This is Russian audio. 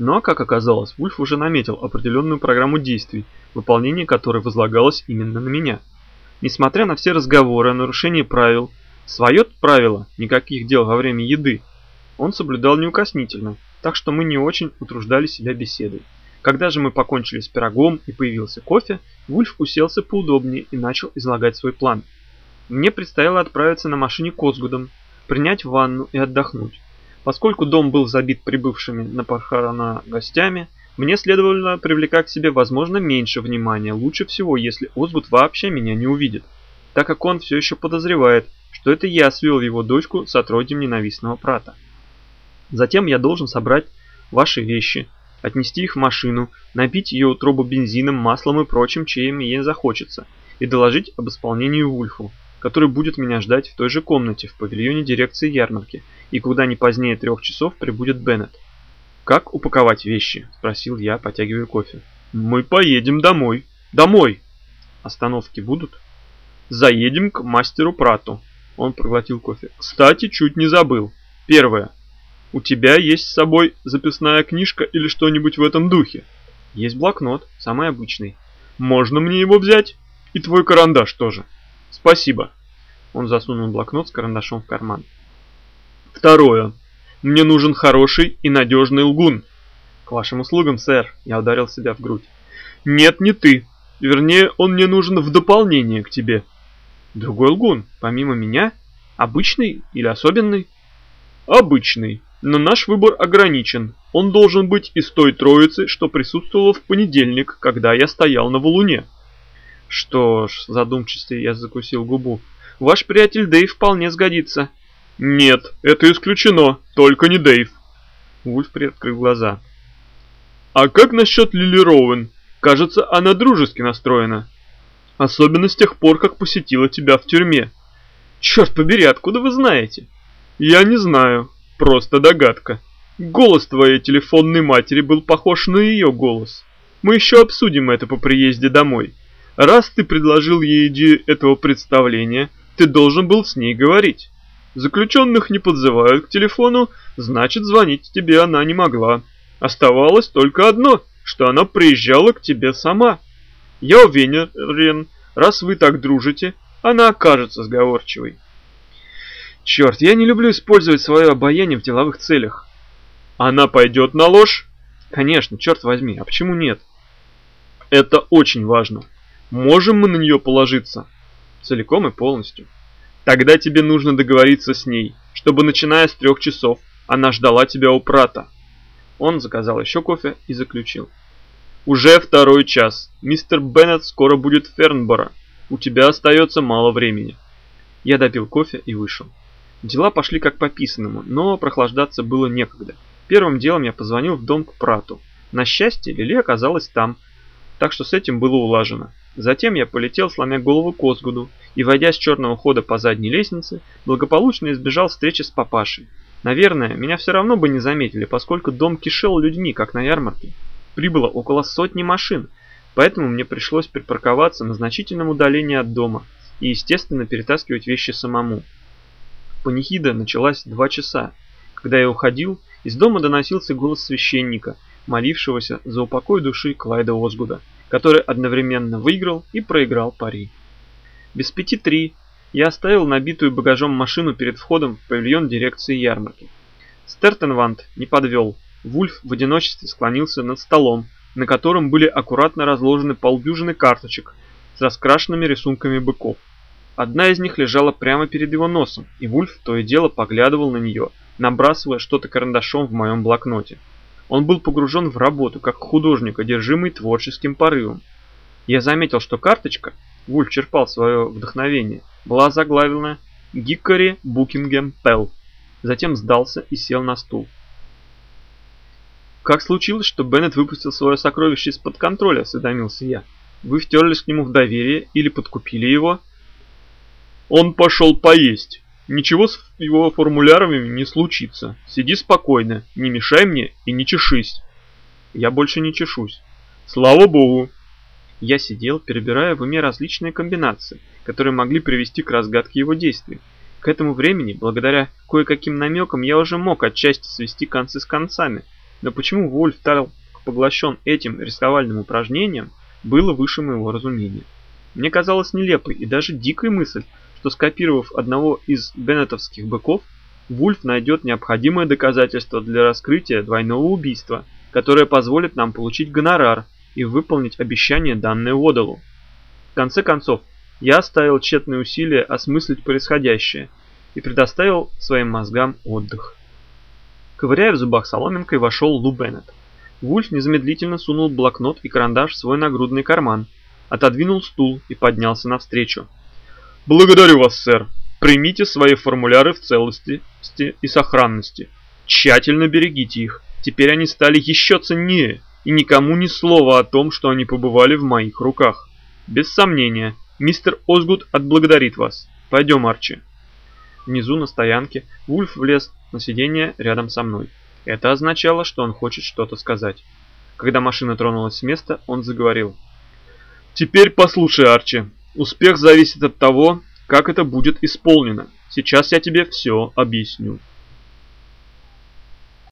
Но, как оказалось, Вульф уже наметил определенную программу действий, выполнение которой возлагалось именно на меня. Несмотря на все разговоры о нарушении правил, свое правило никаких дел во время еды он соблюдал неукоснительно, так что мы не очень утруждали себя беседой. Когда же мы покончили с пирогом и появился кофе, Вульф уселся поудобнее и начал излагать свой план. Мне предстояло отправиться на машине к Озгудам, принять ванну и отдохнуть. Поскольку дом был забит прибывшими на похорона гостями, мне следовало привлекать к себе, возможно, меньше внимания, лучше всего, если Озгуд вообще меня не увидит, так как он все еще подозревает, что это я свел его дочку с отродьем ненавистного прата. Затем я должен собрать ваши вещи, отнести их в машину, напить ее трубу бензином, маслом и прочим, чем ей захочется, и доложить об исполнении Вульфу, который будет меня ждать в той же комнате в павильоне дирекции ярмарки, и куда не позднее трех часов прибудет Беннет. «Как упаковать вещи?» – спросил я, потягивая кофе. «Мы поедем домой. Домой!» «Остановки будут?» «Заедем к мастеру Прату». Он проглотил кофе. «Кстати, чуть не забыл. Первое. У тебя есть с собой записная книжка или что-нибудь в этом духе? Есть блокнот, самый обычный. Можно мне его взять? И твой карандаш тоже. Спасибо. Он засунул блокнот с карандашом в карман. Второе. Мне нужен хороший и надежный лгун. К вашим услугам, сэр. Я ударил себя в грудь. Нет, не ты. Вернее, он мне нужен в дополнение к тебе. Другой лгун, помимо меня? Обычный или особенный? Обычный. Но наш выбор ограничен. Он должен быть из той троицы, что присутствовала в понедельник, когда я стоял на валуне. Что ж, задумчивый я закусил губу. Ваш приятель Дэйв вполне сгодится. Нет, это исключено, только не Дэйв. Вульф приоткрыл глаза. А как насчет Лили Роуэн? Кажется, она дружески настроена. Особенно с тех пор, как посетила тебя в тюрьме. Черт побери, откуда вы знаете? Я не знаю, Просто догадка. Голос твоей телефонной матери был похож на ее голос. Мы еще обсудим это по приезде домой. Раз ты предложил ей идею этого представления, ты должен был с ней говорить. Заключенных не подзывают к телефону, значит звонить тебе она не могла. Оставалось только одно, что она приезжала к тебе сама. Я уверен, раз вы так дружите, она окажется сговорчивой. Черт, я не люблю использовать свое обаяние в деловых целях. Она пойдет на ложь? Конечно, черт возьми, а почему нет? Это очень важно. Можем мы на нее положиться? Целиком и полностью. Тогда тебе нужно договориться с ней, чтобы начиная с трех часов она ждала тебя у прата. Он заказал еще кофе и заключил. Уже второй час. Мистер Беннет скоро будет в Фернборо. У тебя остается мало времени. Я допил кофе и вышел. Дела пошли как по писанному, но прохлаждаться было некогда. Первым делом я позвонил в дом к Прату. На счастье, Лили оказалась там, так что с этим было улажено. Затем я полетел, сломя голову к Озгуду, и, войдя с черного хода по задней лестнице, благополучно избежал встречи с папашей. Наверное, меня все равно бы не заметили, поскольку дом кишел людьми, как на ярмарке. Прибыло около сотни машин, поэтому мне пришлось припарковаться на значительном удалении от дома и, естественно, перетаскивать вещи самому. Панихида началась два часа. Когда я уходил, из дома доносился голос священника, молившегося за упокой души Клайда Озгуда, который одновременно выиграл и проиграл пари. Без пяти три я оставил набитую багажом машину перед входом в павильон дирекции ярмарки. Стертенванд не подвел. Вульф в одиночестве склонился над столом, на котором были аккуратно разложены полдюжины карточек с раскрашенными рисунками быков. Одна из них лежала прямо перед его носом, и Вульф то и дело поглядывал на нее, набрасывая что-то карандашом в моем блокноте. Он был погружен в работу, как художник, одержимый творческим порывом. Я заметил, что карточка, Вульф черпал свое вдохновение, была заглавлена «Гиккори Букингем Пелл». Затем сдался и сел на стул. «Как случилось, что Беннет выпустил свое сокровище из-под контроля?» – осведомился я. «Вы втерлись к нему в доверие или подкупили его?» Он пошел поесть. Ничего с его формулярами не случится. Сиди спокойно, не мешай мне и не чешись. Я больше не чешусь. Слава богу. Я сидел, перебирая в уме различные комбинации, которые могли привести к разгадке его действий. К этому времени, благодаря кое-каким намекам, я уже мог отчасти свести концы с концами. Но почему Вольф так поглощен этим рисковальным упражнением, было выше моего разумения. Мне казалось нелепой и даже дикой мысль, что скопировав одного из беннетовских быков, Вульф найдет необходимое доказательство для раскрытия двойного убийства, которое позволит нам получить гонорар и выполнить обещание, данное Водолу. В конце концов, я оставил тщетные усилия осмыслить происходящее и предоставил своим мозгам отдых. Ковыряя в зубах соломинкой, вошел Лу Беннет. Вульф незамедлительно сунул блокнот и карандаш в свой нагрудный карман, отодвинул стул и поднялся навстречу. «Благодарю вас, сэр. Примите свои формуляры в целости и сохранности. Тщательно берегите их. Теперь они стали еще ценнее, и никому ни слова о том, что они побывали в моих руках. Без сомнения, мистер Озгуд отблагодарит вас. Пойдем, Арчи». Внизу на стоянке Вульф влез на сиденье рядом со мной. Это означало, что он хочет что-то сказать. Когда машина тронулась с места, он заговорил. «Теперь послушай, Арчи. Успех зависит от того, как это будет исполнено. Сейчас я тебе все объясню».